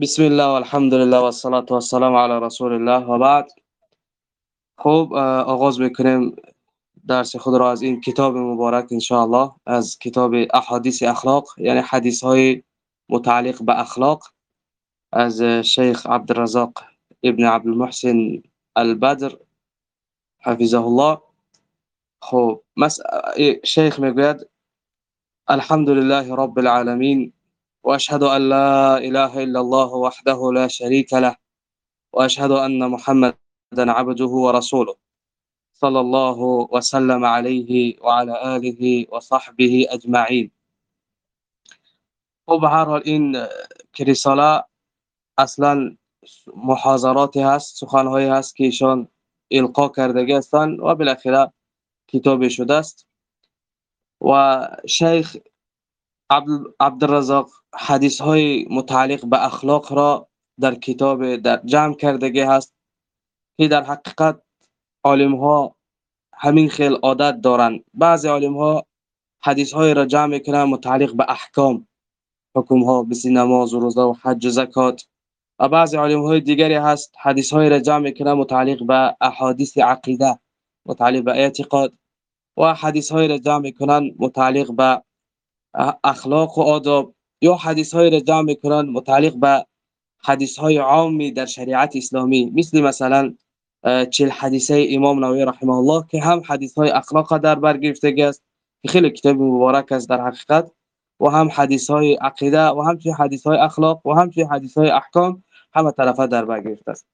بسم الله والحمد لله والصلاة والسلام على رسول الله. و بعد خوب آغاز میکنیم درس خود را از این کتاب مبارک انشاءالله از کتاب احادیث اخلاق یعنی حدیث های متعلق به اخلاق از شیخ عبدالرزاق ابن عبدالمحسن البدر حفظه الله خب شیخ میگوید الحمد لله رب العالمين وأشهد أن لا إله إلا الله وحده لا شريك له وأشهد أن محمدا عبده ورسوله. صلى الله وسلم عليه وعلى آله وصحبه هر حال این کریسالا أصلا محاضراتی هست سخنهایی هست که ایشان القا کردگی هستند و بالاخره کتاب شده است و شیخ عبدالرزاق حدیث های متعلق به اخلاق را در کتاب در جمع کردگی هست که در حقیقت عالم ها همین خیل عادت دارند بعضی عالم ها حدیث های را جمع می‌کنن متعلق به احکام حکم ها مثل نماز و روزه و حج و زکات. و بعضی عالم های دیگری هست حدیث های را جمع می‌کنن متعلق به احادیث عقیده متعلق به اعتقاد. و حدیث های را جمع می‌کنن متعلق به اخلاق و آداب. یا حدیث های را جمع می‌کنن متعلق به حدیث های عامی در شریعت اسلامی. مثل مثلا چل حدیثه امام نووی رحمه الله که هم حدیث های اخلاق در بر است که خیلی کتاب مبارک است در حقیقت و هم حدیث های عقیده و همچنین حدیث های اخلاق و همچنین حدیث های احکام همه طرفه در بر گرفته است.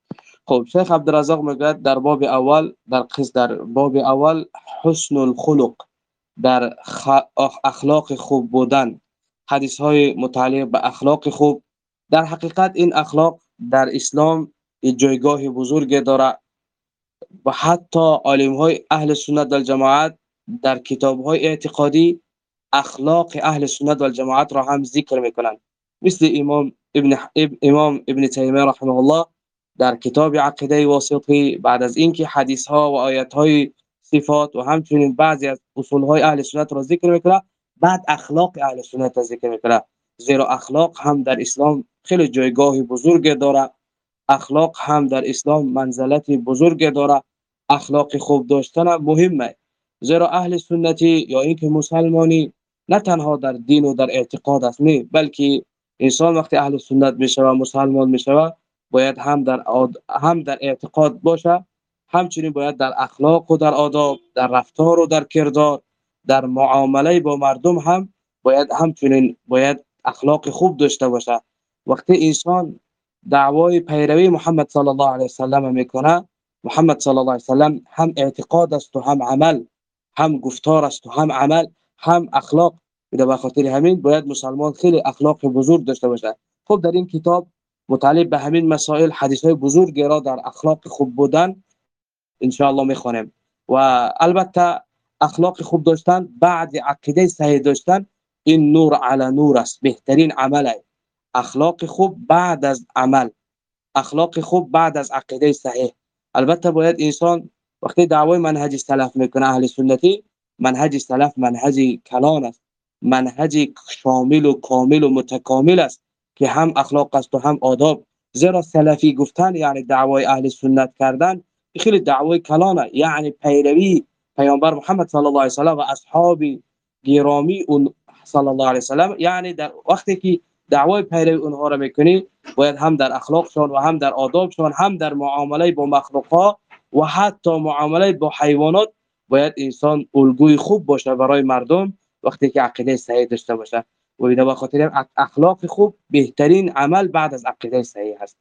خب شیخ عبدالرزاق می‌گوید در باب اول در قسم در باب اول حسن الخلق در اخلاق خوب بودن. حدیث های متعلق به اخلاق خوب. در حقیقت این اخلاق در اسلام جایگاه بزرگ داره و حتی عالم های اهل سنت و جماعت در کتاب های اعتقادی اخلاق اهل سنت و جماعت را هم ذکر می‌کنند. مثل امام ابن امام ابن تیمیه رحمه الله در کتاب عقیده واسطی بعد از اینکه حدیث ها و آیات های صفات و همچنین بعضی از اصول های اهل سنت را ذکر می‌کنه بعد اخلاق اهل سنت ذکر می‌کنه. زیرا اخلاق هم در اسلام خیلی جایگاه بزرگ داره. اخلاق هم در اسلام منزلت بزرگ داره. اخلاق خوب داشتن مهمه. زیرا اهل سنتی یا اینکه مسلمانی نه تنها در دین و در اعتقاد است نه بلکه انسان وقتی اهل سنت میشه و مسلمان میشه باید هم در هم در اعتقاد باشه. همچنین باید در اخلاق و در آداب در رفتار و در کردار در معامله با مردم هم باید همچنین باید اخلاق خوب داشته باشه. وقتی انسان دعوای پیروی محمد صلی الله علیه وسلم می‌کنه محمد صلی الله علیه وسلم هم اعتقاد است و هم عمل هم گفتار است و هم عمل هم اخلاق. به خاطر همین باید مسلمان خیلی اخلاق بزرگ داشته باشه. خب در این کتاب متعلق به همین مسائل حدیث های بزرگی را در اخلاق خوب بودن ان الله می‌خونیم و البته اخلاق خوب داشتن بعد عقیده صحیح داشتن این نور علی نور است. بهترین عمل اخلاق خوب بعد از عمل. اخلاق خوب بعد از عقیده صحیح. البته باید انسان وقتی دعوای منهج سلف می‌کنه اهل سنتی منهج سلف منهج کلان است. منهج شامل و کامل و متکامل است که هم اخلاق است و هم آداب. زیرا سلفی گفتن یعنی دعوای اهل سنت کردن خیلی دعوای کلانه. یعنی پیروی پیامبر محمد صلی الله علیه و سلم و اصحاب گرامی اون صلی الله علیه و سلم یعنی در وقتی که دعوای پیروی اونها را می‌کنی باید هم در اخلاقشون و هم در آدابشون هم در معامله با مخلوقات و حتی معامله با حیوانات باید انسان الگوی خوب باشه برای مردم وقتی که عقیده صحیح داشته باشه و به خاطر اخلاق خوب بهترین عمل بعد از عقیده صحیح است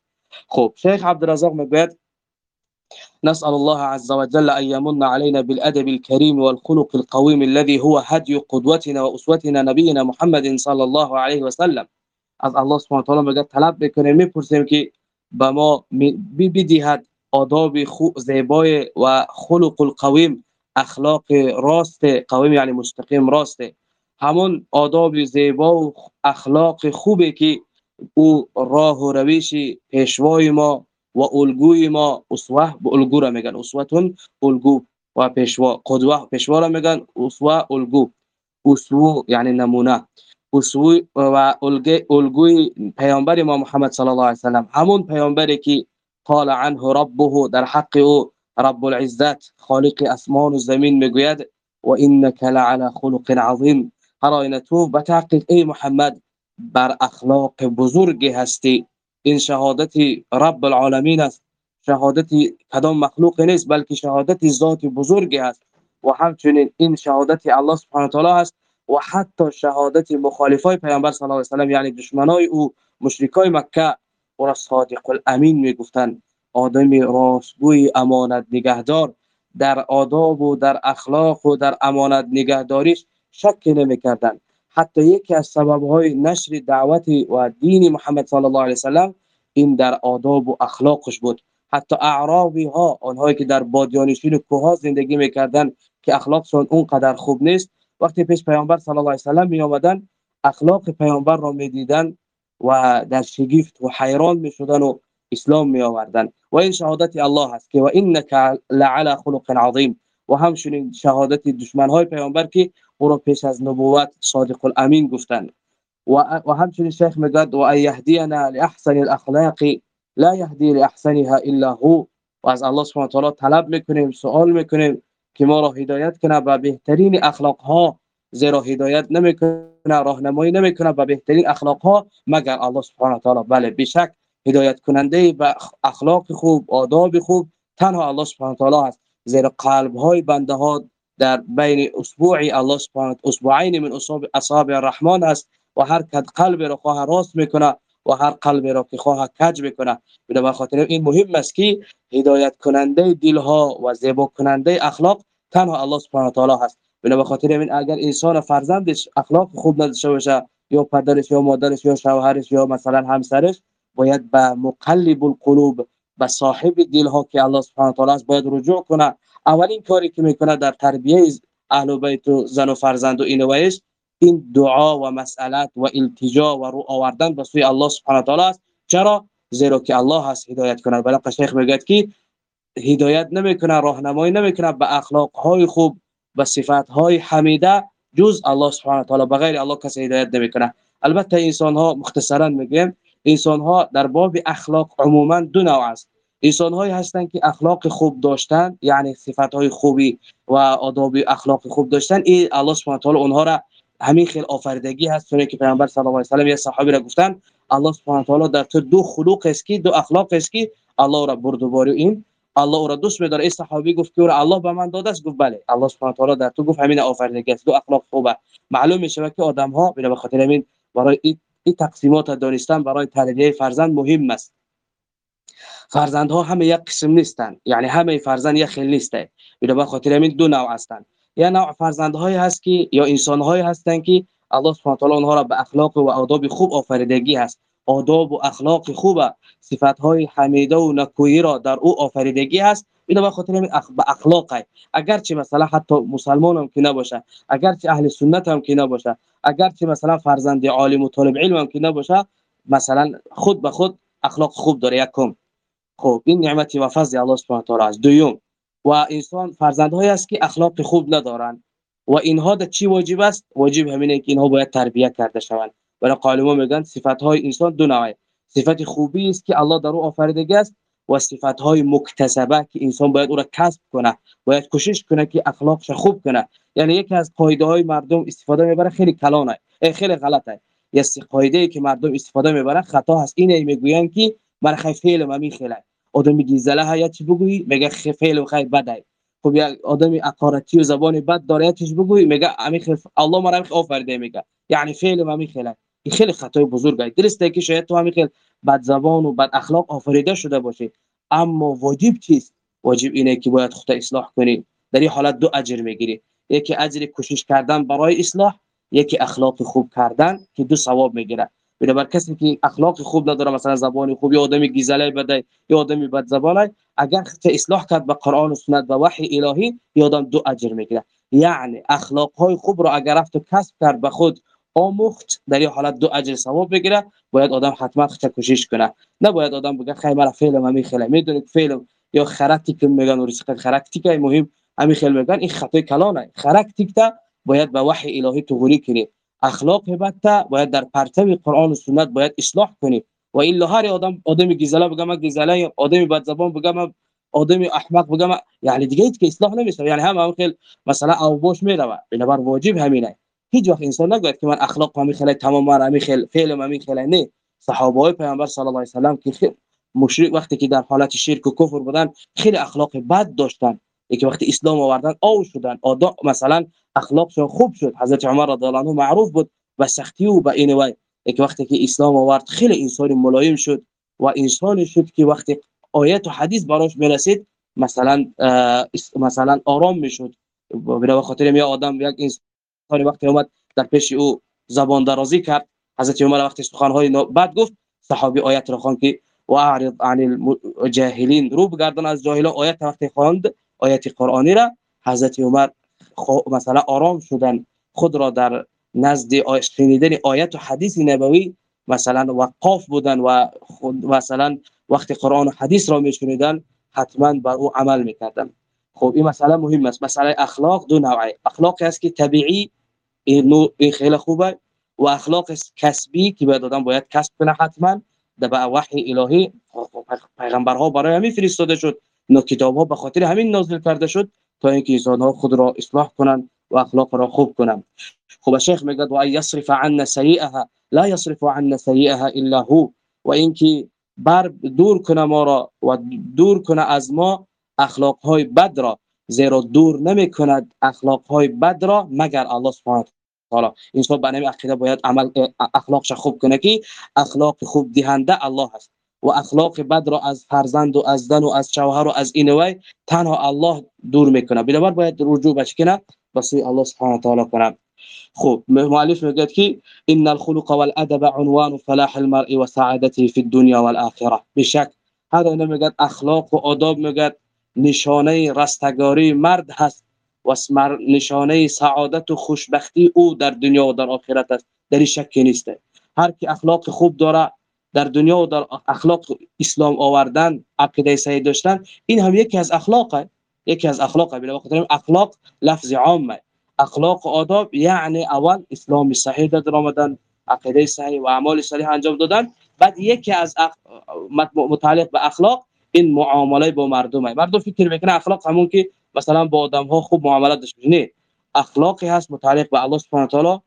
خب شیخ عبدالرزاق می‌گوید نسأل الله عز وجل أن يمن علينا بالأدب الكريم والخلق القويم الذي هو هدي قدوتنا وأسوتنا نبينا محمد صلى الله عليه وسلم. از الله سبحانه وتعالى میگه طلب بکنیم میپرسیم که به ما بدهد آداب زیبای و خلق اخلاق راست قویم یعنی مستقیم راست. همون آداب زیبا و اخلاق خوبی که أو راه و روش پیشوای ما و الگوی ما أسوة به الگو را میگن اسوتون الگو و پیشوا قدوه پیشوا را میگن اسوه الگو اسو یعنی نمونه و الگوی پیامبر ما محمد صلی الله علیه و همون پیامبری که قال عنه ربه در حق أو رب العزت خالق أسمان و زمین میگوید و انك لعلى خلق عظیم هر تو به تحقیق ای محمد بر أخلاق بزرگی هستی. این شهادت رب العالمین است. شهادت کدام مخلوق نیست بلکه شهادت ذات بزرگی است. و همچنین این شهادت الله سبحانه تعالی است. و حتی شهادت مخالفای پیامبر صلی الله علیه و یعنی دشمنای او مشرکای مکه او را صادق الامین می‌گفتند. آدم راستگوی امانت نگهدار. در آداب و در اخلاق و در امانت نگهداریش شک نمی‌کردند. حتی یکی از سببهای نشر دعوت و دین محمد صلی الله علیه و این در آداب و اخلاقش بود. حتی اعرابی ها آنهایی که در بادیانشین کوه زندگی می‌کردن که اخلاقشون اونقدر خوب نیست وقتی پیش پیامبر صلی الله علیه و می آمدن اخلاق پیامبر را می‌دیدن و در شگفت و حیران می‌شدن و اسلام می آوردن و این شهادت الله است که و انک لعلى خلق عظیم. و همچنین شهادت دشمن های پیامبر که او را پیش از نبوت صادق الامین گفتند. و همچنین شیخ میگد و ایهدینا لاحسن الاخلاق لا يهدي لاحسنها الا هو. و از الله سبحانه و تعالی طلب می‌کنیم سوال می‌کنیم که ما را هدایت کنه به بهترین اخلاق ها زیرا هدایت نمی‌کنه راهنمایی نمی‌کنه به بهترین اخلاق ها مگر الله سبحانه و تعالی. بله بشک هدایت کننده به اخلاق خوب آداب خوب تنها الله سبحانه و تعالی است زیرا قلب های بنده ها در بین اسبوع الله سبحانه اسبوعین من اصابع الرحمن است و هر کد قلب را خواه راست می‌کنه و هر قلب را که خواه کج بکنه به خاطر این مهم است که هدایت کننده دل ها و زیبا کننده اخلاق تنها الله سبحانه تعالی هست. به خاطر این اگر انسان فرزندش اخلاق خوب نداشته باشه یا پدرش یا مادرش یا شوهرش یا مثلا همسرش باید به مقلب القلوب صاحب دل ها که الله سبحانه و تعالی است باید رجوع کنه. اولین کاری که می‌کنه در تربیه اهل بیت و زن و فرزند و اینوایش این دعا و مسئلت و التجا و رو آوردن به سوی الله سبحانه و تعالی است. چرا؟ زیرا که الله هست هدایت کنه. بلکه شیخ میگه که هدایت نمی‌کنه راهنمایی نمی‌کنه به اخلاق های خوب به صفات های حمیده جز الله سبحانه و تعالی. بغیر الله کسی هدایت نمی‌کنه. البته انسان ها مختصرا میگیم انسان ها در باب اخلاق عموما دو نوع است. انسان هایی هستند که اخلاق خوب داشتن یعنی صفات های خوبی و آداب اخلاق خوب داشتن این الله سبحانه و تعالی اونها را همین خیل آفریدگی هست. چون که پیامبر صلی الله علیه و یا صحابی را گفتن الله سبحانه و تعالی در تو دو خلق است که دو اخلاق است که الله را بردباری این الله را دوست می‌داره این صحابی گفت که الله به من داده است. گفت بله. الله سبحانه و تعالی در تو گفت همین آفریدگی است. دو اخلاق خوبه. معلوم میشه که آدم ها به خاطر همین برای این تقسیمات دانستن برای تربیت فرزند مهم است. فرزندها همه یک قسم نیستند یعنی همه فرزند یک خیل نیسته. به خاطر همین دو نوع هستند یا نوع فرزندهایی هست که یا انسانهایی هستند که الله سبحانه و تعالی اونها را به اخلاق و آداب خوب آفریدگی هست. آداب و اخلاق خوب صفات های حمیده و نکویی را در او آفریدگی هست. اینا به خاطر همین اخ... به اخلاق اگر چه مثلا حتی مسلمان هم که نباشه اگر چه اهل سنت هم که نباشه اگر چه مثلا فرزند عالم و طالب علم هم که نباشه مثلا خود به خود اخلاق خوب داره. یکم خب این نعمت و فضل الله سبحانه و است دوم و انسان فرزندهایی است که اخلاق خوب ندارند. و اینها در چی واجب است؟ واجب همینه که اینها باید تربیت کرده شوند. ولی قالما میگن صفات های انسان دو نوعه. صفت خوبی است که الله در او آفریده است و صفات های مکتسبه که انسان باید او را کسب کنه. باید کوشش کنه که اخلاقش خوب کنه. یعنی یکی از قاعده های مردم استفاده می‌بره خیلی کلانه. خیلی غلطه. یه قاعده که مردم استفاده می‌بره خطا هست. اینه می‌گوین که من خیلی فعل و خیلی. آدم گیزله ها چی بگویی؟ میگه فعل و خیر بده خب یک آدم اقارتی و زبان بد داره چیش بگویی میگه امی الله مرا آفریده میگه. یعنی فعل و امی خیلی. این خیلی خطای بزرگه درسته که شاید تو همین بد زبان و بد اخلاق آفریده شده باشی اما واجب چیست؟ واجب اینه که باید خود اصلاح کنی. در این حالت دو اجر می‌گیری. یکی اجر کوشش کردن برای اصلاح یکی اخلاق خوب کردن که دو ثواب می‌گیره. بنابر کسی که اخلاق خوب نداره مثلا زبان خوب یا آدمی گیزله بده یا آدمی بد زبانه. اگر اصلاح کرد به قرآن و سنت و وحی الهی یادم دو اجر می‌گیره. یعنی اخلاق های خوب رو اگر رفت کسب کرد به خود آموخت در این حالت دو اجر ثواب بگیره باید آدم حتما خچ کوشش کنه. نباید آدم بگه خیلی مرا فعل ما میخله می‌دونید فعل یا خرکتیک میگن و رسق خرکتیک مهم همین خیلی میگن این خطای کلانه. خرکتیک باید به وحی الهی غوری کنی. اخلاق بد باید در پرتو قرآن و سنت باید اصلاح کنیم و الا هر آدم آدم گزله بگم من گزله آدم بد زبان بگم آدم احمق بگم. یعنی دیگه که اصلاح نمیشه. یعنی هم هم خیلی مثلا اوبوش میره بنابر واجب همینه. هیچ وقت انسان نگوید که من اخلاق همین خیلی تمام من همین خیلی فعل همین خیلی. نه. صحابه های پیامبر صلی الله علیه و سلم که مشرک وقتی که در حالت شرک و کفر بودن خیلی اخلاق بد داشتن. که وقتی اسلام آوردن آو شدن. آدا مثلا اخلاقشون خوب شد. حضرت عمر رضی الله عنه معروف بود و سختی و به این وای که وقتی که اسلام آورد خیلی انسان ملایم شد و انسانی شد که وقتی آیت و حدیث براش می‌رسید مثلا مثلا آرام می‌شد. به خاطر یه آدم یک انسان وقتی اومد در پیش او زبان درازی کرد حضرت عمر وقتی سخنهای بعد گفت صحابی آیت را خوان که و اعرض عن الجاهلین رو بگردن از جاهلا آیت وقتی خواند آیت قرآنی را حضرت عمر مثلا آرام شدن خود را در نزد شنیدن آیت و حدیث نبوی مثلا وقاف بودن و مثلا وقت قرآن و حدیث را میشنیدن حتما بر او عمل می‌کردن. خب این مسئله مهم است. مسئله اخلاق دو نوعه. اخلاق است که طبیعی این خیلی خوبه. و اخلاق کسبی که باید آدم باید کسب کنه حتما. در وحی الهی پیغمبرها برای همین فرستاده شد. نو کتاب ها به خاطر همین نازل کرده شد. تا اینکه انسان ها خود را اصلاح کنند و اخلاق را خوب کنند. خب شیخ میگه و یصرف عنا سیئها لا یصرف عنا سیئها الا هو. و اینکه بر دور کنه ما را و دور کنه از ما اخلاق های بد را زیرا دور نمی کند اخلاق های بد را مگر الله سبحانه تعالی. انسان به نمی عقیده باید عمل اخلاقش خوب کنه که اخلاق خوب دهنده الله هست و اخلاق بد را از فرزند و از زن و از شوهر و از اینوی تنها الله دور می‌کنه. بنابر باید رجوع بچ کنه بس الله سبحانه تعالی کنه. خب مؤلف میگه که ان الخلق والادب عنوان فلاح المرء وسعادته في الدنيا والاخره بشک هذا نمیگه اخلاق و آداب میگه نشانه رستگاری مرد هست و نشانه سعادت و خوشبختی او در دنیا و در آخرت است. در شک نیست. هر کی اخلاق خوب داره در دنیا و در اخلاق اسلام آوردن عقیده صحیح داشتن این هم یکی از اخلاقه. یکی از اخلاقه. بلا خاطر اخلاق لفظ عامه. اخلاق آداب یعنی اول اسلام صحیح در آمدن عقیده صحیح و اعمال صحیح انجام دادن. بعد یکی از اخ... متعلق به اخلاق این معامله با مردمه. مردم فکر می‌کنه اخلاق همون که مثلا با آدم ها خوب معامله داشته نه. اخلاقی هست متعلق به الله سبحانه و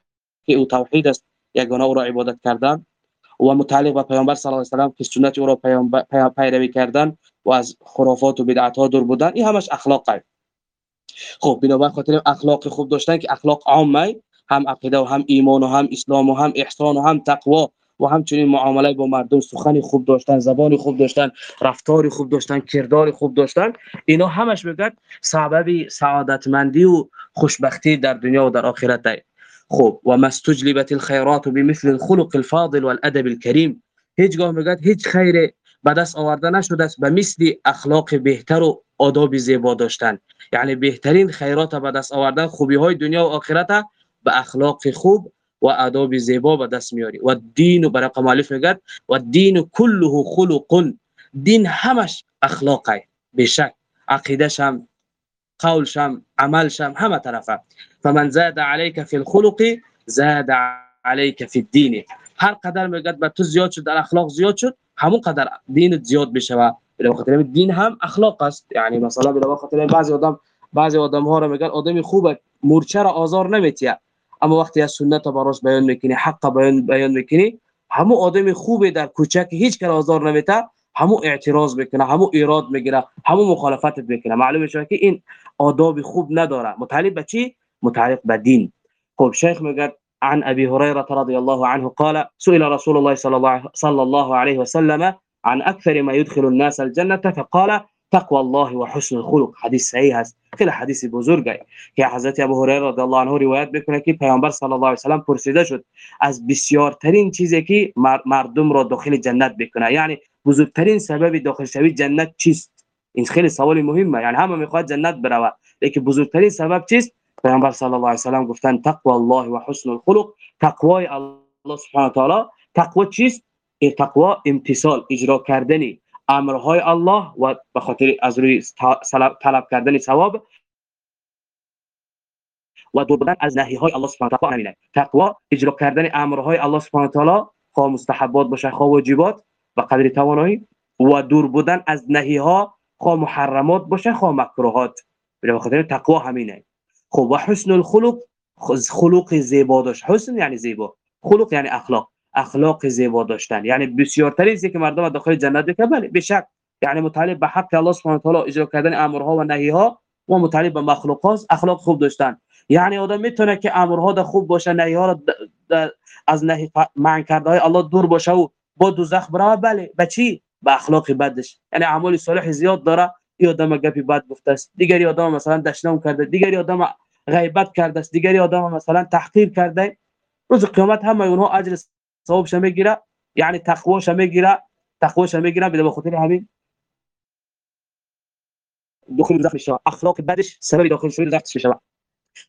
که او توحید است. یگانه او را عبادت کردن. و متعلق به پیامبر صلی الله علیه و که سنت او را پیروی کردن و از خرافات و بدعت ها دور بودن این همش اخلاق است خب بنابر خاطر اخلاق خوب داشتن که اخلاق عامه هم عقیده و هم ایمان و هم اسلام و هم احسان و هم تقوا و همچنین معامله با مردم سخن خوب داشتن زبان خوب داشتن رفتار خوب داشتن کردار خوب داشتن. اینا همش میگن سبب سعادتمندی و خوشبختی در دنیا و در آخرت است خب و مستجلبت الخيرات بمثل الخلق الفاضل والأدب الكريم. هیچگاه میگه هیچ خیر به دست آورده نشده است به مثل اخلاق بهتر و آداب زیبا داشتن. یعنی بهترین خیرات به دست آوردن خوبی های دنیا و آخرت به اخلاق خوب و آداب زیبا به دست میاری. و دین و برای مؤلف میگه و دین كله خلق دین همش اخلاقه بشک عقیدش هم قولش هم عملش هم همه طرفه. فمن زاد عليك في الخلق زاد عليك في الدين. هر قدر میگه به تو زیاد شد در اخلاق زیاد شد همون قدر دین زیاد بشه و به خاطر دین هم اخلاق است. یعنی مثلا به خاطر بعضی آدم بعضی آدم ها رو میگن آدمی خوبه مورچه را آزار نمیتیه. اما وقتی از سنت براش بیان میکنی حق بیان بیان میکنی همو آدم خوبه در کوچه که هیچ کار آزار نمیته همو اعتراض میکنه همو ایراد میگیره همو مخالفت میکنه معلومه شده که این آداب خوب نداره. متعلق به چی؟ متعلق به دین. خب شیخ میگه عن ابي هريره رضي الله عنه قال سئل رسول الله صلى الله صلى الله عليه وسلم عن أكثر ما يدخل الناس الجنة فقال تقوى الله وحسن الخلق. حدیث صحیح است خیلی حدیث بزرگه. که حضرت ابو هریره رضی الله عنه روایت میکنه که پیامبر صلی الله علیه و سلم پرسیده شد از بسیارترین چیزی که مردم را داخل جنت بکنه. یعنی بزرگترین سبب داخل شوی جنت چیست؟ این خیلی سوال مهمه. یعنی همه می‌خواد جنت بروه. لیکن بزرگترین سبب چیست؟ پیامبر صلی الله علیه و سلم گفتن تقوى الله و حسن الخلق تقوای الله سبحانه و تعالی. تقوا چیست؟ این تقوا امتصال اجرا کردنی. امرهای الله و به خاطر از روی طلب کردن ثواب و دور بودن از نهی های الله سبحانه و تعالی. تقوا اجرا کردن امرهای الله سبحانه و تعالی. خواه مستحبات باشه خواه واجبات. و قدر توانایی و دور بودن از نهی ها خواه محرمات باشه خواه مکروهات. به خاطر تقوا همینه. خب و حسن الخلق خلق زیبا داشت. حسن یعنی زیبا. خلق یعنی اخلاق. اخلاق زیبا داشتن. یعنی بسیارترین چیزی که مردم داخل جنت که بله بشک یعنی متعلق به حق الله سبحانه و تعالی اجرا کردن امرها و نهیها و متعلق به مخلوقات اخلاق خوب داشتن. یعنی آدم می‌تونه که امرها ده خوب باشه نهیها را از نهی منع کرده های الله دور باشه و با دوزخ بره بله. به چی؟ به اخلاق بدش. یعنی اعمال صالح زیاد داره. یا آدم گپی بد گفته است. دیگری آدم مثلا دشنام کرده. دیگری آدم غیبت کرده است. دیگری آدم مثلا تحقیر کرده. روز قیامت همه اونها اجر ثوابش می‌گیره. یعنی تقواش می‌گیره. تقواش می‌گیره. به خاطر همین. دخول دوزخ میشه. اخلاق بدش سبب داخل شدن دوزخ میشه.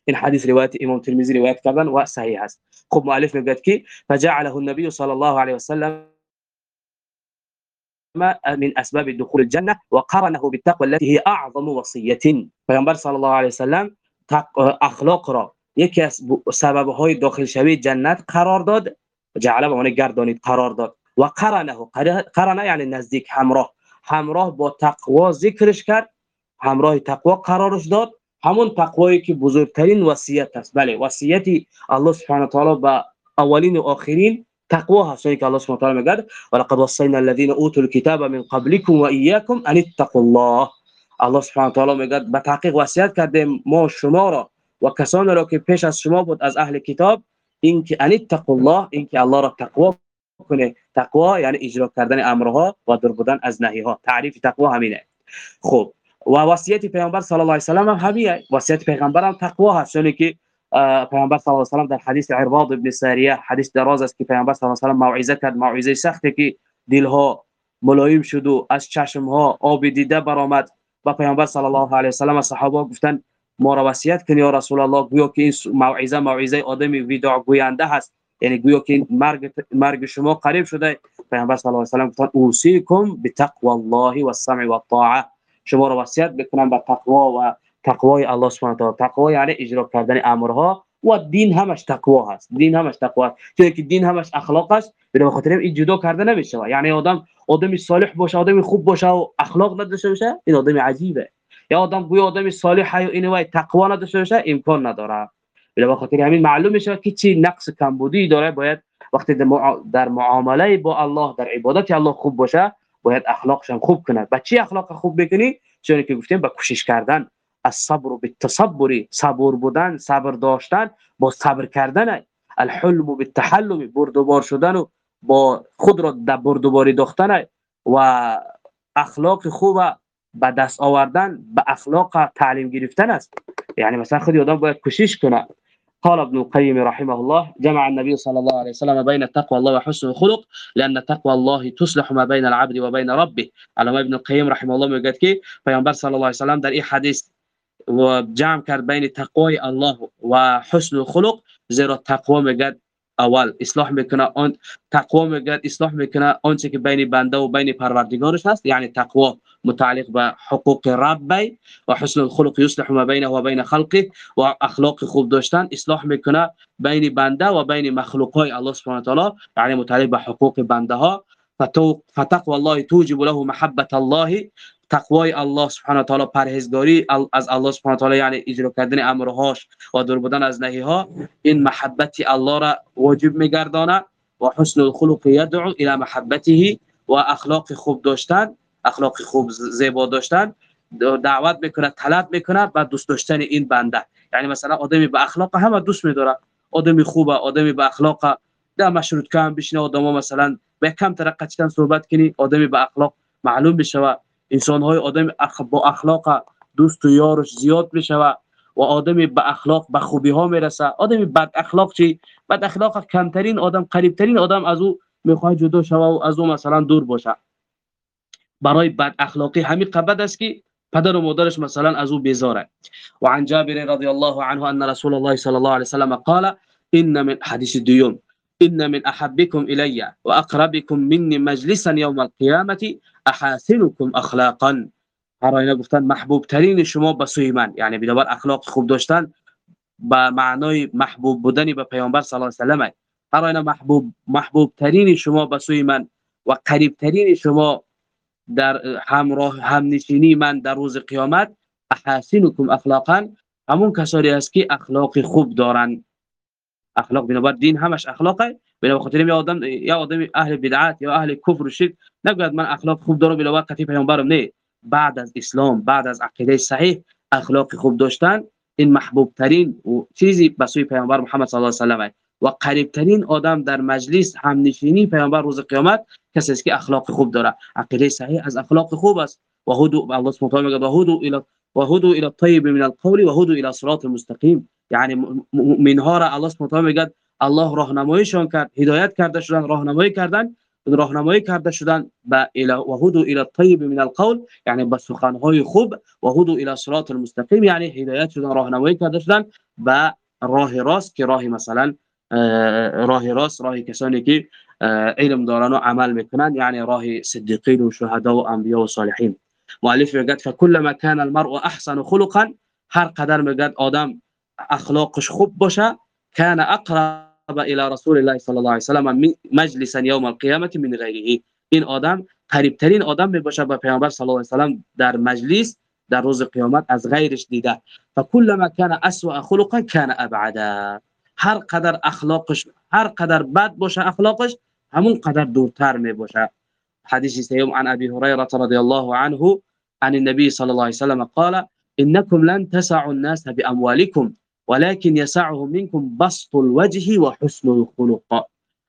این حدیث روایت امام ترمذی روایت کردن و صحیح است خب مؤلف میگه که فجعله النبي صلى الله عليه وسلم من أسباب دخول الجنة وقرنه بالتقوى التي هي أعظم وصية. پیامبر صلی الله علیه وسلم أخلاق را یکی از سبب های داخل شوی جنت قرار داد. جعله به گردانید قرار داد. و قرنه قرنه یعنی نزدیک همراه. همراه با تقوا ذکرش کرد. همراه تقوا قرارش داد. همون تقوایی که بزرگترین وصیت است. بله وصیتی الله سبحانه و تعالی با اولین و آخرین تقوا هست که الله سبحانه و تعالی میگه ولقد وصينا الذين أوتوا الكتاب من قبلكم وإياكم أن اتقوا الله. الله سبحانه و تعالی میگه به تحقیق وصیت ما شما را و کسانی را که پیش از شما بود از أهل کتاب اینکه ان اتقوا الله اینکه الله را تقوا کنه. تقوا یعنی اجرا کردن امرها و دور بودن از نهی ها تعریف تقوا همینه. خب و وصیت پیامبر صلی الله علیه و سلم هم همیه وصیت پیغمبر هم تقوا هست چون که پیامبر صلی الله علیه و سلم در حدیث عرباض ابن ساریه حدیث دراز است که پیامبر صلی الله علیه و سلم موعظة کرد موعظه سختی که دلها ملایم شد و از چشم ها آب دیده برآمد و پیامبر صلی الله علیه و سلم صحابه گفتن ما را وصیت کنی یا رسول الله. گویا که این موعظه موعظه آدمی وداع گوینده هست. یعنی گویا که مرگ مرگ شما قریب شده. پیامبر صلی الله علیه و سلم گفتن اوصیکم بتقوا الله والسمع والطاعة. شما را وصیت بکنم به تقوا و تقوای الله سبحانه و تقوا یعنی اجرا کردن امرها و دین همش تقوا هست. دین همش تقوا است چون که دین همش اخلاق است به خاطر این جدا کرده نمیشه. یعنی آدم آدم صالح باشه آدم خوب باشه و اخلاق نداشته باشه این آدم عجیبه. یا آدم گویا آدم صالح و وای تقوا نداشته باشه امکان نداره. به خاطر همین معلوم میشه که چی نقص کمبودی داره. باید وقتی در معامله با الله در عبادت الله خوب باشه باید اخلاقش هم خوب کنه با چی اخلاق خوب بکنی چون که گفتیم با کوشش کردن. از صبر و بالتصبر صبر بودن صبر داشتن با صبر کردن. الحلم بالتحلم بردوبار شدن و با خود را در بردوباری داختن. و اخلاق خوب به دست آوردن به اخلاق تعلیم گرفتن است. یعنی مثلا خودی آدم باید کوشش کنه. قال ابن القيم رحمه الله جمع النبي صلى الله عليه وسلم بين تقوى الله وحسن الخلق لأن تقوى الله تصلح ما بين العبد وبين ربه. علامه ابن القيم رحمه الله میگه که پیامبر صلی الله علیه و در این حدیث جمع کرد بین تقوای الله و حسن الخلق زیرا تقوا میگه اول. اصلاح میکنه اون تقوا میگه اصلاح میکنه آنچه که بین بنده و بین پروردگارش هست یعنی تقوا متعلق به حقوق رب و حسن الخلق یصلح ما بینه و بین خلقه و اخلاق خوب داشتن. اصلاح میکنه بین بنده و بین مخلوق های الله سبحانه و یعنی متعلق به حقوق بنده ها فتقوى الله توجب له محبت الله تقوای الله سبحانه و تعالی پرهیزگاری از الله سبحانه و تعالی یعنی اجرا کردن امرهاش و دور بودن از نهیها این محبت الله را واجب میگردانه و حسن الخلق يدعو الى محبته و اخلاق خوب داشتن اخلاق خوب زیبا داشتن دعوت می‌کنه طلب می‌کنه و دوست داشتن این بنده. یعنی مثلا آدمی به اخلاق همه دوست میداره آدمی خوبه آدمی به اخلاق ده مشروط کم بشینه آدم مثلا به کم ترقه صحبت کنی آدمی به اخلاق معلوم بشه انسان های آدم با اخلاق دوست و یارش زیاد بشه و آدمی به اخلاق به خوبی ها می‌رسه. آدمی بد اخلاق چی؟ بد اخلاق کمترین آدم قریبترین آدم از او می‌خواد جدا شوه و از او مثلا دور باشه. برای بد اخلاقی همین قبد است که پدر و مادرش مثلا از او بیزاره. و عن جابر رضی الله عنه ان رسول الله صلی الله علیه وسلم قال ان من حدیث دیوم إن من أحبكم إلي وأقربكم مني مجلسا يوم القيامة أحاسنكم أخلاقا. هر گفتن محبوب ترین شما به سوی من. یعنی بدور اخلاق خوب داشتن به محبوب بودنی به پیامبر صلی الله علیه و سلم هر اینا محبوب محبوب ترین شما به سوی من و قریب ترین شما در همراه هم نشینی من در روز قیامت احسنکم أخلاقا. همون کسانی است که اخلاق خوب دارن. اخلاق بنابر دین همش اخلاقه بنا خاطر یا آدم یا آدم اهل بدعت یا اهل کفر و شرک. نگوید من اخلاق خوب دارم بنابر قطعی پیامبرم. نه. بعد از اسلام بعد از عقیده صحیح اخلاق خوب داشتن این محبوب ترین و چیزی به سوی پیامبر محمد صلی الله علیه و سلم. و قریب ترین آدم در مجلس هم نشینی پیامبر روز قیامت کسی است که اخلاق خوب داره. عقیده صحیح از اخلاق خوب است. و هدو الله سبحانه و تعالی هدو الى و هدو الى الطيب من القول و هدو الى صراط المستقیم یعنی مؤمن ها را الله سبحانه میگه الله راهنماییشان کرد هدایت کرده شدن راهنمایی کردن راهنمایی کرده شدن به الى و هدو الى الطيب من القول یعنی به سخن های خوب و هدو الى صراط المستقیم یعنی هدایت شدن راهنمایی کرده شدن به راه راست که راه مثلا راه راست راه کسانی که علم دارن و عمل می‌کنن یعنی راه صدیقین و شهدا و انبیا و صالحین. مؤلف میگه فكلما كان المرء أحسن خلقا هر قدر میگه آدم اخلاقش خوب باشه كان أقرب إلى رسول الله صلی الله علیه و سلم مجلسا یوم القیامه من غیره این آدم قریب ترین آدم می باشه به پیامبر صلی الله علیه و سلم در مجلس در روز قیامت از غیرش دیده. فكلما كان اسوء خلقا كان ابعدا هر قدر اخلاقش هر قدر بد باشه اخلاقش همون قدر دورتر می باشه حدیث سیوم عن أبي هريرة رضي الله عنه عن النبي صلى الله عليه وسلم قال إنكم لن تسعوا الناس بأموالكم ولكن يسعهم منكم بسط الوجه وحسن الخلق.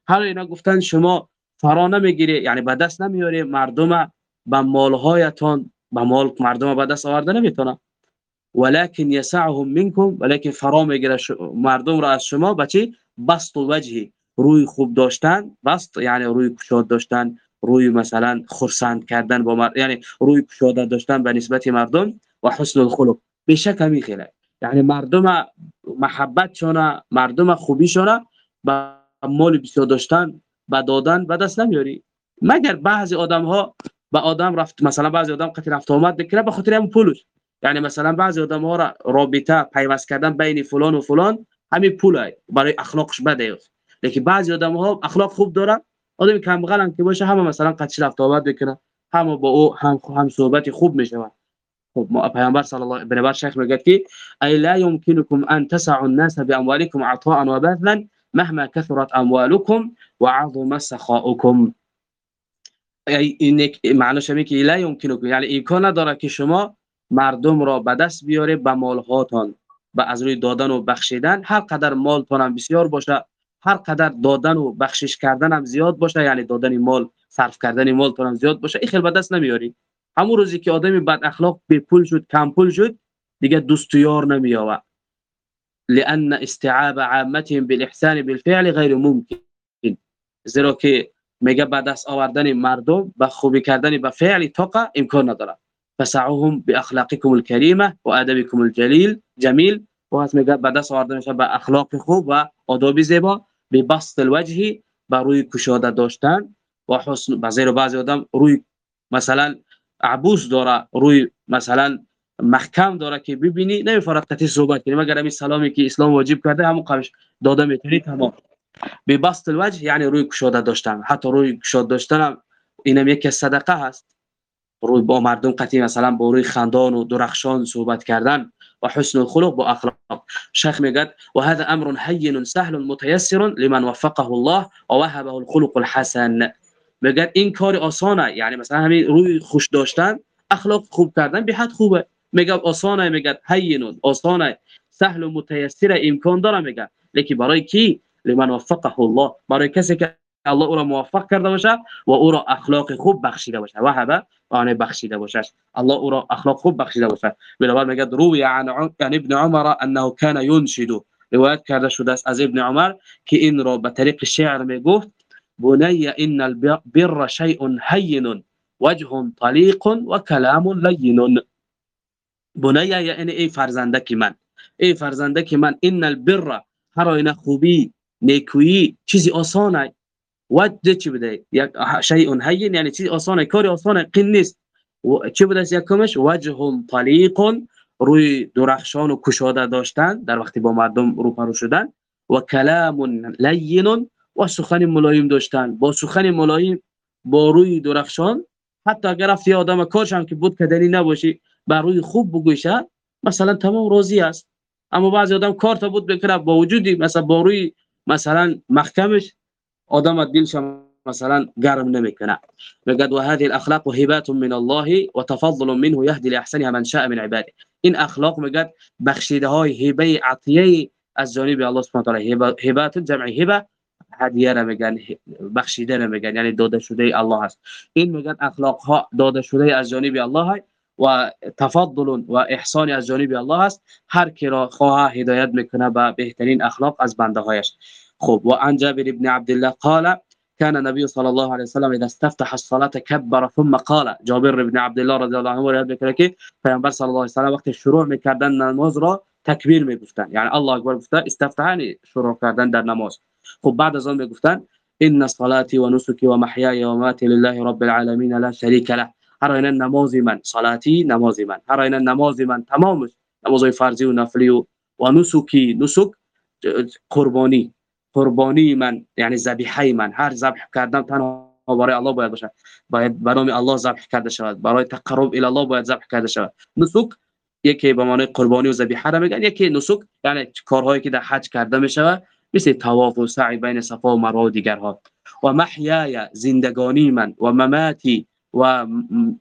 هر اینا گفتن شما فرا نمیگیری؟ یعنی به دست نمیاری؟ مردم به مالهایتان به مال مردم به دست آورده نمیتونه ولكن يسعهم منكم ولكن فرا میگیره مردم را از شما بچی بسط الوجه روی خوب داشتن. بسط یعنی روی کشاد داشتن. روی مثلا خرسند کردن با مرد یعنی روی کشاده داشتن به نسبت مردم و حسن الخلق. بشک همین خیلی. یعنی مردم محبت شونه مردم خوبی شونه با مال بسیار داشتن با دادن به دست نمیاری. مگر بعضی آدم ها با آدم رفت مثلا بعضی آدم قطع رفت آمد بکنه به خاطر همون پولش. یعنی مثلا بعضی آدم ها را رابطه پیوست کردن بین فلان و فلان همین پول برای اخلاقش بده. لیکن بعضی آدم ها اخلاق خوب دارن آدم کم که باشه همه مثلا قطع رفت بکنه. همه با او هم هم صحبت خوب میشه خب پیامبر صلی الله علیه و شیخ میگه که ای لا يمكنكم ان تسعوا الناس باموالكم عطاء وبذلا مهما كثرت اموالكم وعظم سخاؤكم این معنیش اینه که لا يمكنكم یعنی امکان نداره که شما مردم را به دست بیاره به مالهاتان و از روی دادن و بخشیدن. هر قدر مالتان هم بسیار باشه هر قدر دادن و بخشش کردن هم زیاد باشه یعنی دادن مال صرف کردن مالتان هم زیاد باشه این خیلی به دست نمیاری. همون روزی که آدمی بد اخلاق به پول شد کم پول شد دیگه دوست یار نمیاوه لان استعاب عامتهم بالاحسان بالفعل غیر ممکن زیرا که میگه بعد دست آوردن مردم به خوبی کردن به فعل طاقه امکان نداره فسعوهم باخلاقكم الكريمه وادبكم الجليل جميل و از میگه بعد دست آوردن به اخلاق خوب و آداب زیبا. به بسط الوجه بر روی کشاده داشتن و حسن بعضی بعضی آدم روی مثلا عبوس داره روی مثلا محکم داره که ببینی نمیفرد قطعی صحبت کنی. مگر همین سلامی که اسلام واجب کرده همون قبش داده می‌تونی تمام. به بسط الوجه یعنی روی کشاده داشتن. حتی روی کشاده داشتن هم اینم یک صدقه هست. روی با مردم قطعی مثلا با روی خندان و درخشان صحبت کردن. و حسن الخلق با اخلاق شیخ میگه و هذا أمر هین سهل متيسر لمن وفقه الله ووهبه الخلق الحسن. میگن این کار آسانه یعنی مثلا همین روی خوش داشتن أخلاق خوب کردن به حد خوبه. میگه آسانه میگه هین آسانه سهل متيسر امکان داره میگه لیکن برای کی؟ لمن وفقه الله. برای کسی که الله أو را موفق کرده باشه و أو را اخلاق خوب بخشیده باشه. و هبه آن بخشیده باشه. الله أو را اخلاق خوب بخشیده باشه. بنابر میگه روی عن ابن عمر انه كان ينشد روایت کرده شده است از ابن عمر که این را به طریق شعر میگفت بني ان البر شيء هين وجه طليق وكلام لين بني یعنی ای فرزندک من. ای فرزندک من ان البر هر اینا خوبی نیکویی چیزی آسانه وجه چی بده یک شیء هین یعنی چیزی آسانه کاری آسانه قین نیست چی بده یکمش وجه طلیق روی درخشان و کشاده داشتن در وقتی با مردم روپرو شدن و کلام لین و سخن ملایم داشتن با سخن ملایم با روی درخشان حتی اگر رفتی آدم کارش هم که بود کدنی نباشی بر روی خوب بگوشه مثلا تمام راضی است اما بعضی آدم کار تا بود بکنه با وجودی مثلا با روی مثلا محکمش آدم دلش مثلا گرم نمیکنه بگد و هذه الأخلاق هبات من الله وتفضل منه يهدي لأحسنها من شاء من عباده. این أخلاق میگد بخشیده های هبة عطیه از جانب الله سبحانه تعالی هبات جمع هبة هدیه را میگن بخشیده را میگن یعنی داده شده الله است این میگن اخلاق ها داده شده از جانب الله و تفضل و إحسان از جانب الله است هر کی را خواه هدایت میکنه به بهترین اخلاق از بنده هایش خب و عن جابر ابن عبد الله قال كان النبي صلى الله عليه وسلم اذا استفتح الصلاه كبر ثم قال جابر بن عبد الله رضی الله عنه روایت می‌کنه که پیامبر صلی الله علیه و سلم وقتی شروع می‌کردن نماز را تکبیر می‌گفتن. یعنی الله اکبر استفتح شروع کردن در نماز. خب بعد از آن می‌گفتن ان صلاتي ونسكي ومحياي ومماتي لله رب العالمين لا شريك له. هر این نماز من صلاتی نماز من. هر این نماز من تمامش نماز فرضی و نفلی و و نسکی نسک قربانی. قربانی من یعنی ذبیحه من. هر ذبح کردم تنها برای الله باید باشه. باید برای الله ذبح کرده شود. برای تقرب الی الله باید ذبح کرده شود. نسک یکی به معنی قربانی و ذبیحه را میگن. یکی نسک یعنی کارهایی که در حج کرده میشه. مثل طواف و سعی بین صفا و مروه و دیگرها. و محیای زندگانی من و مماتی و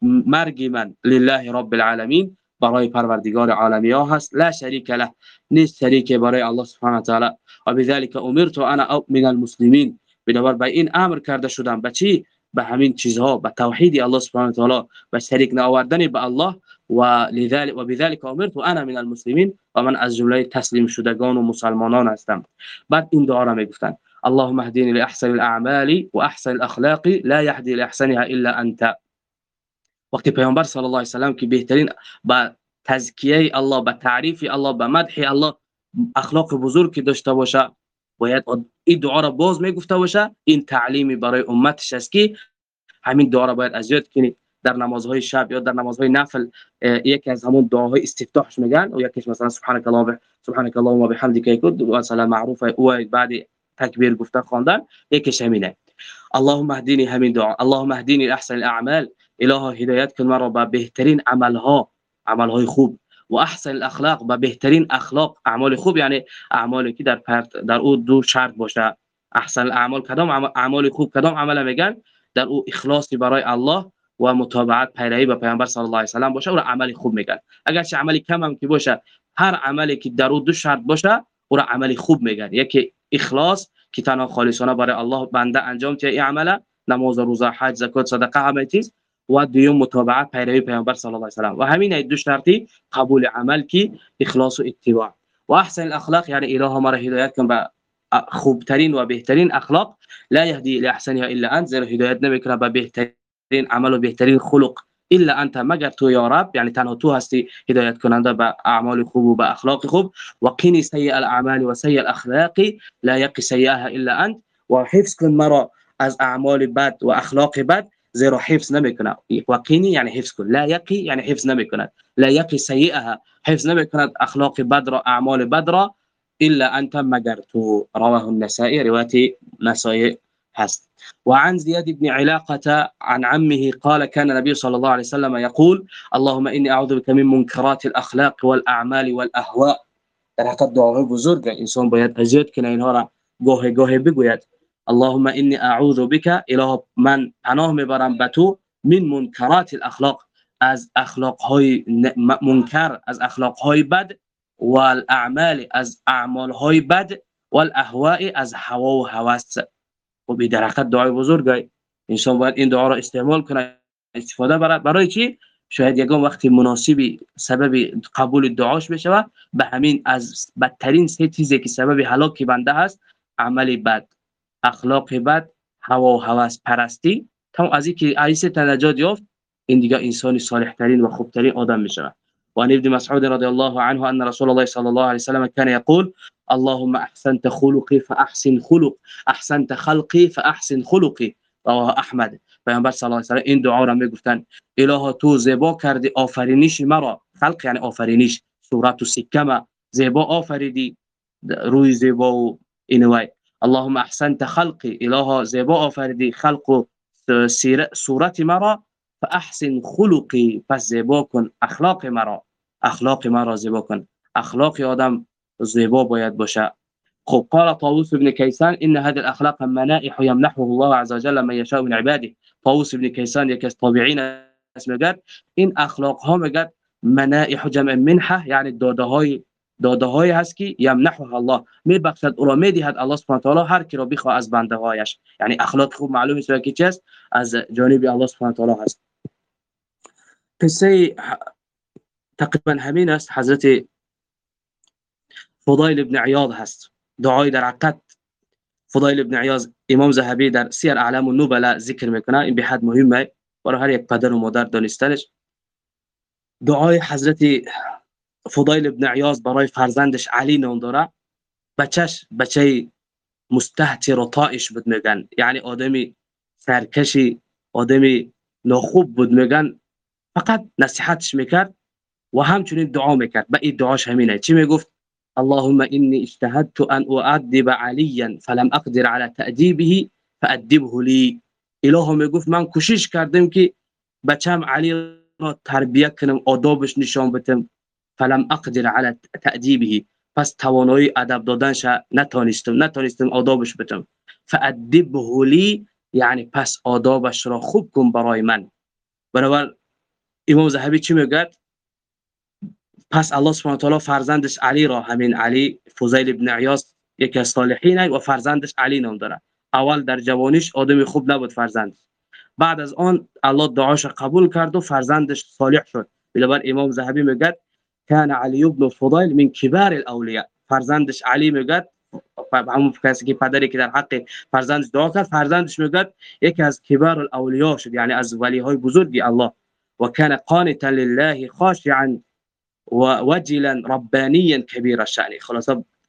مرگ من لله رب العالمین. برای پروردگار عالمی ها هست. لا شریک له نیست شریک برای الله سبحانه تعالی. و بذلك امرت أنا من المسلمین. بنابر به این أمر کرده شدم. به چی؟ به همین چیزها به توحید الله سبحانه تعالی. و شریک نآوردن به الله. و لذلك و بذلك امرت أنا من المسلمین. و من از جمله تسلیم شدگان و مسلمانان هستم. بعد این دعا را میگفتن. اللهم اهدني لاحسن الاعمال واحسن الاخلاق لا يهدي لاحسنها الا انت. وقتی پیامبر صلی الله علیه و سلم که بهترین با تزکیه الله با تعریف الله با مدح الله اخلاق بزرگ داشته باشه باید این دعا را باز میگفته باشه. این تعلیمی برای امتش است که همین دعا را باید از یاد کنید در نمازهای شب یا در نمازهای نفل یکی از همون دعاهای استفتاحش میگن و یکیش مثلا سبحانك الله سبحانك اللهم وبحمدك يكد مثلا معروف و بعد تکبیر گفته خواندن یکیش همینه. اللهم اهدني همین دعا اللهم اهدني احسن الاعمال. اله هدایت کن مرا به بهترین عملها عملهای خوب و احسن الاخلاق به بهترین اخلاق اعمال خوب یعنی اعمالی که در در او دو شرط باشه. احسن الاعمال کدام اعمال خوب کدام عمل میگن در او اخلاصی برای الله و متابعت پیروی به پیامبر صلی الله علیه و باشه. او را عمل خوب میگن. اگر چه عملی کم هم که باشه هر عملی که در او دو شرط باشه او را عملی خوب میگن. یکی اخلاص که تنها خالصانه برای الله بنده انجام این عمله؟ نماز روزه حج زکات صدقه همه چیز. و دیوم متابعت پیروی پیامبر صلی الله علیه و سلم و همین دو شرطی قبول عمل کی؟ اخلاص و اتباع. و احسن الاخلاق یعنی اله ما را هدایت کن به خوبترین و بهترین اخلاق. لا يهدي لاحسنها الا انت زیرا هدایت نمیکنه به بهترین عمل و بهترین خلق الا انت. مگر تو یا رب؟ یعنی تنها تو هستی هدایت کننده به اعمال خوب و به اخلاق خوب. و قنی سیء الاعمال و سیء الاخلاق لا يقي سیئها الا انت. و حفظ کن مرا از اعمال بد و اخلاق بد. زیرا حفظ نمیکنه وقینی یعنی حفظ کن لا یقی یعنی حفظ نمیکند لا یقی سیئها حفظ نمیکند أخلاق بد را أعمال بد را إلا انت مگر تو رواه النسائي روایت نسائي هست وعن زياد بن علاقة عن عمه قال كان النبي صلى الله عليه وسلم يقول اللهم إني أعوذ بك من منكرات الأخلاق والأعمال والأهواء حقیقت دعای بزرگ. إنسان باید اذیت کنه اینها را گاه بگوید. اللهم إني أعوذ بك إله من پناه میبرم به تو من منکرات الأخلاق از اخلاق های منکر از اخلاق های بد والاعمال از اعمال های بد والاهواء از هوا و هوس. و به درقت دعای بزرگ انسان باید این دعا را استعمال کنه. استفاده برای برای چی؟ شاید یگان وقتی مناسبی سبب قبول دعاش بشه به همین از بدترین سه چیزی که سبب هلاک بنده هست عمل بد. اخلاق بد هوا و هوس پرستی. تا از اینکه عیسی نجات یافت این دیگه انسان صالح ترین و خوب ترین آدم میشه. وعن ابن مسعود رضي الله عنه أن رسول الله صلى الله عليه وسلم كان يقول اللهم أحسنت خلقي فأحسن خلق أحسنت خلقي فأحسن خلقي رواه احمد. پیامبر صلی الله علیه و این دعا را می‌گفتن اله تو زیبا کردی آفرینش مرا. خلق یعنی آفرینش. صورت و سکم زیبا آفریدی روی زیبا و اینوای. اللهم أحسنت خلقی الها زیبا آفریدی خلق صورت مرا فأحسن خلقی پس زیبا کن. اخلاق مرا. اخلاق مرا زیبا کن. اخلاق آدم زیبا باید باشه. خب قال طاووس بن كيسان إن هذه الأخلاق منائح يمنحه الله عز وجل من يشاء من عباده. طاووس بن كيسان یکی از تابعین است این اخلاق ها منائح جمع منحه یعنی داده های داده های هست که یمنحه الله. میبخشد او را می‌دهد الله سبحانه و تعالی هر کی را بخواه از بنده هایش یعنی اخلاق خوب معلوم است که چی است از جانب الله سبحانه و تعالی هست. قصه تقریبا همین است. حضرت فضایل ابن عیاض هست. دعای در حقیقت فضایل ابن عیاض امام ذهبی در سیر اعلام النبلاء ذکر می‌کنه. این به حد مهمه. برای هر یک پدر و مادر دانستنش. دعای حضرت فضایل ابن عیاض برای فرزندش علی نام داره. بچش بچه مستهتر و طائش بود میگن. یعنی آدمی سرکشی آدمی ناخوب بود میگن. فقط نصیحتش میکرد و همچنین دعا میکرد. به این دعاش همینه. چی میگفت؟ اللهم إني اجتهدت أن أؤدب عليا فلم أقدر على تأديبه فأدبه لي. اله میگفت من کوشش کردم که بچم علی را تربیت کنم آدابش نشان بدم. فلم اقدر على تاديبه پس توانایی ادب دادنش نتونستم نتونستم آدابش بدم. فادبه لي یعنی پس آدابش را خوب کن برای من. بنابر امام زهبی چی میگه پس الله سبحانه و تعالی فرزندش علی را همین علی فضیل ابن عیاض یکی از صالحین و فرزندش علی نام داره. اول در جوانیش آدم خوب نبود فرزندش بعد از آن الله دعاش قبول کرد و فرزندش صالح شد. بنابر امام ذهبی میگه کان علی ابن فضیل من کبار الاولیاء فرزندش علی میگه همون کسی که پدری که در حق فرزندش دعا کرد فرزندش میگه یکی از کبار الاولیاء شد یعنی از ولی های بزرگی الله. و کان قانتا لله خاشعا وجلا ربانيا كبير الشأن. خلاص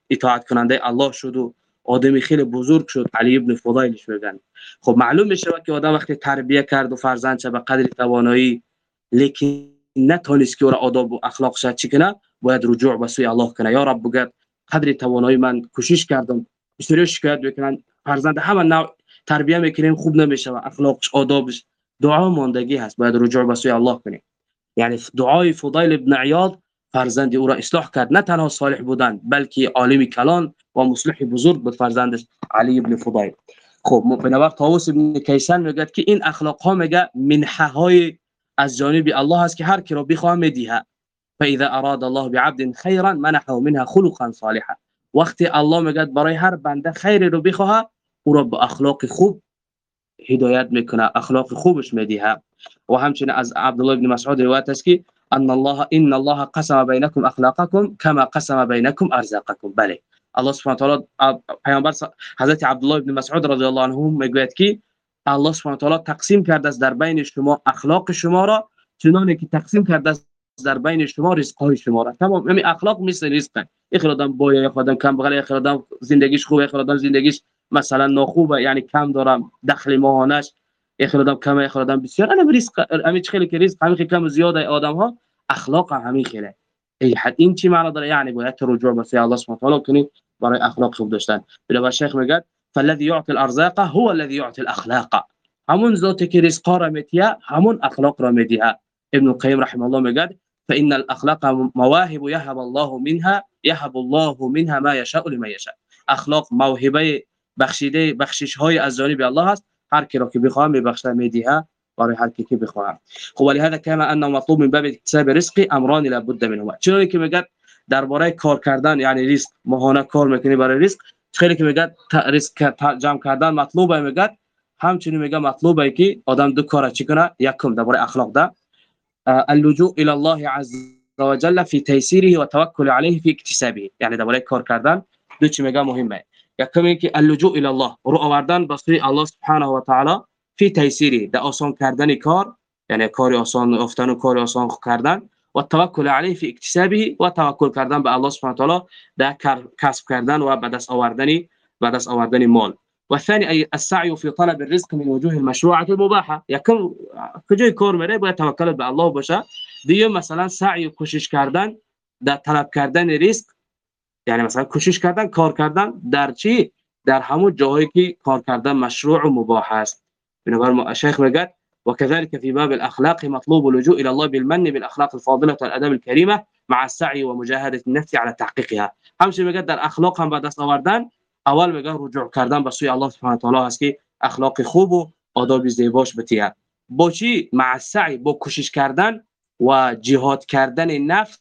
اطاعت کننده الله شد و آدمی خیلی بزرگ شد علی ابن فضایلش میگن خب معلوم میشه که آدم وقتی تربیه کرد و فرزندش به قدر توانایی لیکن نتونست که او را آداب و اخلاقش چی کنه باید رجوع به سوی الله کنه. یا رب بگه قدر توانایی من کوشش کردم. اشتری شکایت بکنن فرزند همه نوع تربیه می‌کنیم خوب نمیشه و اخلاقش آدابش دعا ماندگی هست. باید رجوع به سوی الله کنیم. یعنی دعای فضایل ابن عیاض فرزند او را اصلاح کرد. نه تنها صالح بودن بلکه عالم کلان و مصلح بزرگ بود فرزندش علی ابن فضایل خب بنابر طاووس ابن کیسان میگه که این اخلاق ها میگه منحه های از جانب الله است که هر کی را بخواه میدیه فاذا اراد الله بعبد خيرا منحه منها خلقا صالحا. وقتی الله میگه برای هر بنده خیر رو بخواه أو را به اخلاق خوب هدایت میکنه اخلاق خوبش میدیه و همچنین از عبدالله ابن مسعود روایت است که ان الله ان الله قسم بينكم اخلاقكم كما قسم بينكم ارزاقكم بله. الله سبحانه وتعالى پیامبر حضرت عبدالله ابن مسعود رضی الله عنه میگوید که الله سبحانه وتعالى تقسیم کرده است در بین شما اخلاق شما را چنانه که تقسیم کرده است در بین شما رزق شما را. تمام همین اخلاق مثل رزق. یک آدم بایا یک آدم کم بغل یک آدم زندگیش خوبه یک آدم زندگیش مثلا ناخوبه یعنی کم دارم دخل ماهانش آدم کم آدم بسیار. انا رزق همین خیلی که رزق همین کم زیاد آدم ها اخلاق همین خیلی. ای حد این چی معنی داره؟ یعنی باید رجوع به الله سبحانه و تعالی کنید برای اخلاق خوب داشتن. بلا شیخ میگه فالذي يعطي الأرزاق هو الذي يعطي الأخلاق. همون ذاتی که رزق میتیه همون أخلاق را ابن القیم رحمه الله میگه فإن الأخلاق مواهب يهب الله منها يهب الله منها ما يشاء لمن يشاء. أخلاق موهبة بخشیده بخشش های از جانب الله است. هر کی را که بخواه میبخشه میدیه برای هر کی که بخواه خب ولی هذا كما انه مطلوب من باب اكتساب رزق امران لا بد منهما. چون که میگه درباره کار کردن یعنی ریسک ماهانه کار میکنی برای ریسک خیلی که میگه ریسک جمع کردن مطلوبه میگه همچنین میگه مطلوبه که آدم دو کار چی کنه یکم درباره اخلاق ده. اللجوء الى الله عز وجل في تيسيره وتوكل عليه في اكتسابه یعنی درباره کار کردن دو چی میگه مهمه. یکم که اللجوء الى الله رو آوردن به سوی الله سبحانه و تعالی فی تیسیری در آسان کردن کار یعنی کار آسان افتن و کار آسان کردن. و توکل علیه فی اکتسابه و توکل کردن به الله سبحانه و تعالی در کسب کردن و به دست آوردن به دست آوردن مال. والثاني أي السعي في طلب الرزق من وجوه المشروعة المباحة. یکم کجای کار میره؟ باید توکل به الله باشه. دیگه مثلا سعی و کوشش کردن در طلب کردن ریسک یعنی مثلا کوشش کردن کار کردن در چی؟ در همون جاهایی که کار کردن مشروع و مباح است. بنابر شیخ میگه وكذلك في باب الاخلاق مطلوب اللجوء الى الله بالمن بالاخلاق الفاضله والادب الكريمه مع السعي ومجاهده النفس على تحقيقها. همش میگه در اخلاق هم به آوردن اول میگه رجوع کردن به سوی الله سبحانه و تعالی هست که اخلاق خوب و آداب زیباش بتیه. با چی؟ مع السعی با کوشش کردن و جهاد کردن نفس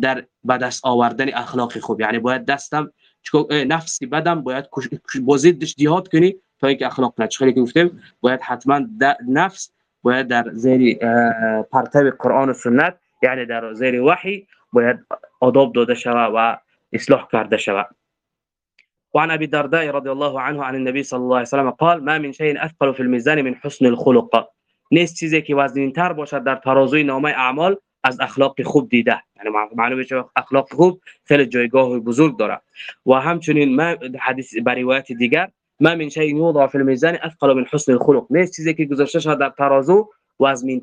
در به دست آوردن اخلاق خوب. یعنی باید دستم نفسی بدم باید با ضدش جهاد کنی اینکه اخلاق نچ خیلی گفتیم باید حتما نفس باید در زیر پرتاب قرآن و سنت یعنی در زیر وحی باید آداب داده شود و اصلاح کرده شود وعن أبي الدرداء رضي الله عنه عن النبي صلى الله عليه وسلم قال ما من شيء أثقل في الميزان من حسن الخلق. نیست چیزی که وزنین تر باشد در ترازوی نامه اعمال از اخلاق خوب دیده. یعنی معلومه که اخلاق خوب خیلی جایگاه بزرگ داره. و همچنین ما حدیث بر روایت دیگر ما من شيء يوضع في الميزان اثقل من حسن الخلق. نیست چیزی که گذاشته شده در ترازو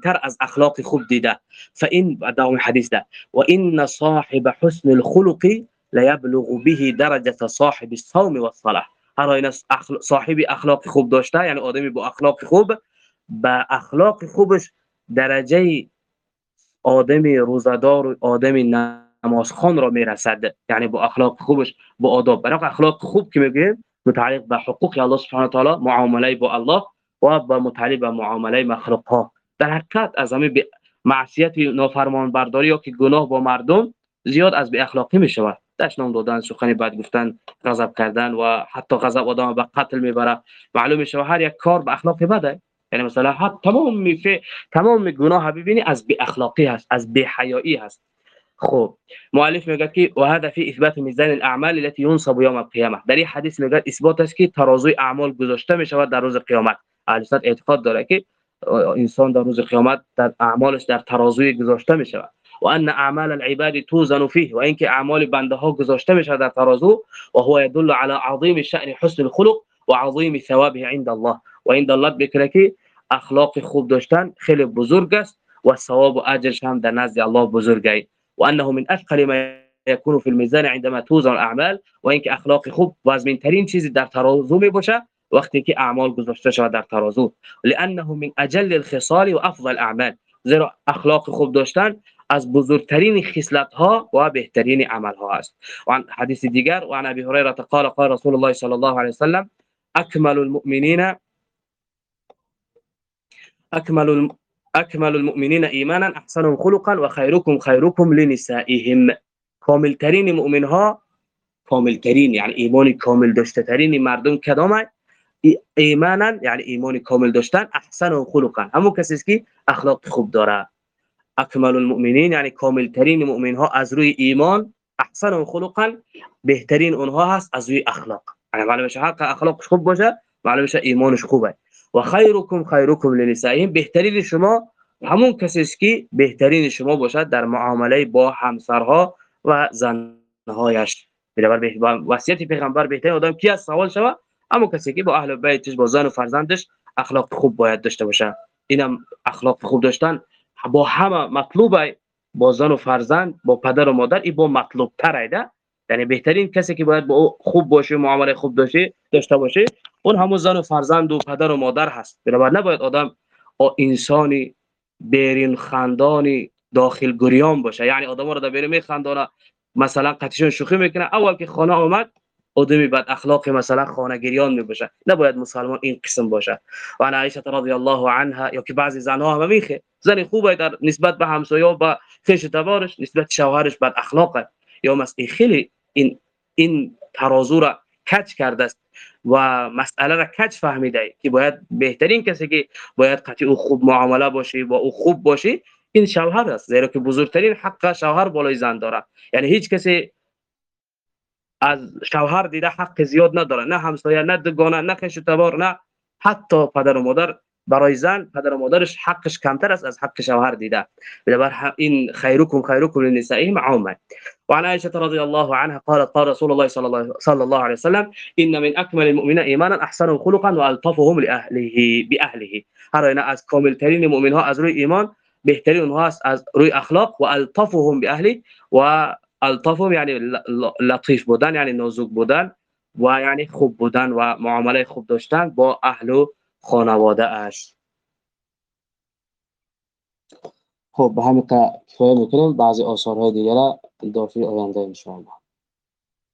تر از اخلاق خوب دیده؟ فان دوام حدیث ده. وان صاحب حسن الخلق ليبلغ به درجه صاحب الصوم والصلاه هر این صاحب اخلاق خوب داشته یعنی آدمی با اخلاق خوب با اخلاق خوبش درجه آدمی روزدار و آدمی نمازخوان را می‌رسد. یعنی با اخلاق خوبش با آداب. برای اخلاق خوب که میگیم متعلق به حقوق الله سبحانه و تعالی معامله با الله و با متعلق به معامله مخلوق ها در حقیقت از همه معصیت نافرمان برداری یا که گناه با مردم زیاد از به اخلاقی می شود دشنام دادن سخنی بد گفتن غضب کردن و حتی غضب آدم به قتل می‌بره. معلوم میشه هر یک کار به اخلاقی بده. یعنی مثلا حتی تمام میفه تمام گناه ببینی از بی اخلاقی هست از بی حیایی هست. خب مؤلف میگه که و هذا فی اثبات میزان الاعمال التي ينصب يوم القيامه در این حدیث میگه اثبات است که ترازوی اعمال گذاشته می شود در روز قیامت. أهل سنت اعتقاد داره که انسان در روز قیامت در اعمالش در ترازوی گذاشته می شود و ان اعمال العباد توزن فيه و اینکه اعمال بنده ها گذاشته می شود در ترازو و هو يدل على عظیم شأن حسن الخلق و عظیم ثوابه عند الله. و این دلالت بکنه که اخلاق خوب داشتن خیلی بزرگ است و ثواب و اجرش هم در نزد الله بزرگه و انه من أثقل ما يكون في الميزان عندما توزن الأعمال و اینکه اخلاق خوب وزن ترین چیزی در ترازو می باشه وقتی که اعمال گذاشته شود در ترازو. لأنه من أجل الخصال و افضل الأعمال. زیرا اخلاق خوب داشتن از بزرگترین خصلت ها و بهترین عمل ها است. و حدیث دیگر و عن ابي هريره قال قال رسول الله صلى الله عليه وسلم اكمل المؤمنين اكمل أكمل المؤمنين ایمانا أحسنهم خلقا و خیرکم خیرکم لنسائهم. کامل ترین مؤمن ها کامل ترین یعنی ایمان کامل داشته ترین مردم کدام ایمانا یعنی ایمان کامل داشتن أحسنهم خلقا. همون کسی که اخلاق خوب داره. اکمل المؤمنین یعنی کامل ترین مؤمن ها از روی ایمان أحسنهم خلقا. بهترین اونها هست از روی اخلاق. یعنی معلومه حق اخلاق خوب باشه معلومه ایمانش خوبه. و خیرکم خیرکم لنسائهم بهترین شما همون کسی است که بهترین شما باشد در معامله با همسرها و زنهایش بنابر وصیت پیغمبر بهترین آدم کی است سوال شوه اما کسی که با اهل بیتش با زن و فرزندش اخلاق خوب باید داشته باشه اینم اخلاق خوب داشتن با همه مطلوبه با زن و فرزند با پدر و مادر ای با مطلوب تر یعنی بهترین کسی که باید با او خوب باشه معامله خوب داشته باشه اون همون زن و فرزند و پدر و مادر هست. بنابر نباید آدم انسانی بیرین خاندانی داخل گریان باشه. یعنی آدم رو در بیرون میخندانه مثلا قطیشون شوخی می‌کنه. اول که خانه آمد آدمی بد اخلاق مثلا خانه گریان می باشه. نباید مسلمان این قسم باشه. و انا عایشه رضی الله عنها یا که بعضی زنها هم میخه. زن خوبه در نسبت به همسایه به خیش تبارش نسبت شوهرش بد اخلاقه. یا مثلا خیلی این این ترازو را کج کرده است و مسئله را کج فهمیده که باید بهترین کسی که باید قطعی او خوب معامله باشه و او خوب باشه این شوهر است. زیرا که بزرگترین حق شوهر بالای زن داره. یعنی هیچ کسی از شوهر دیده حق زیاد نداره. نه همسایه نه دگانه نه خش تبار نه حتی پدر و مادر. برای زن پدر و مادرش حقش کمتر است از حق شوهر دیده. بنابر این خیرکم خیرکم للنسائهم عامه وعن عائشة رضي الله عنها قالت قال رسول الله صلى الله صلى الله عليه وسلم إن من أكمل المؤمنين إيمانا أحسنهم خلقا وألطفهم لأهله بأهله. هر اینا از کامل ترین مؤمن ها از روی ایمان بهترین اونها از روی أخلاق و الطفهم به اهلی و الطفهم یعنی لطیف بودن یعنی نازک بودن و یعنی خوب بودن و معامله خوب داشتن با أهل خانواده اش. خب به همین کفایه میکنیم بعضی آثارهای دیگر را تقدروا فيه أيام ان شاء الله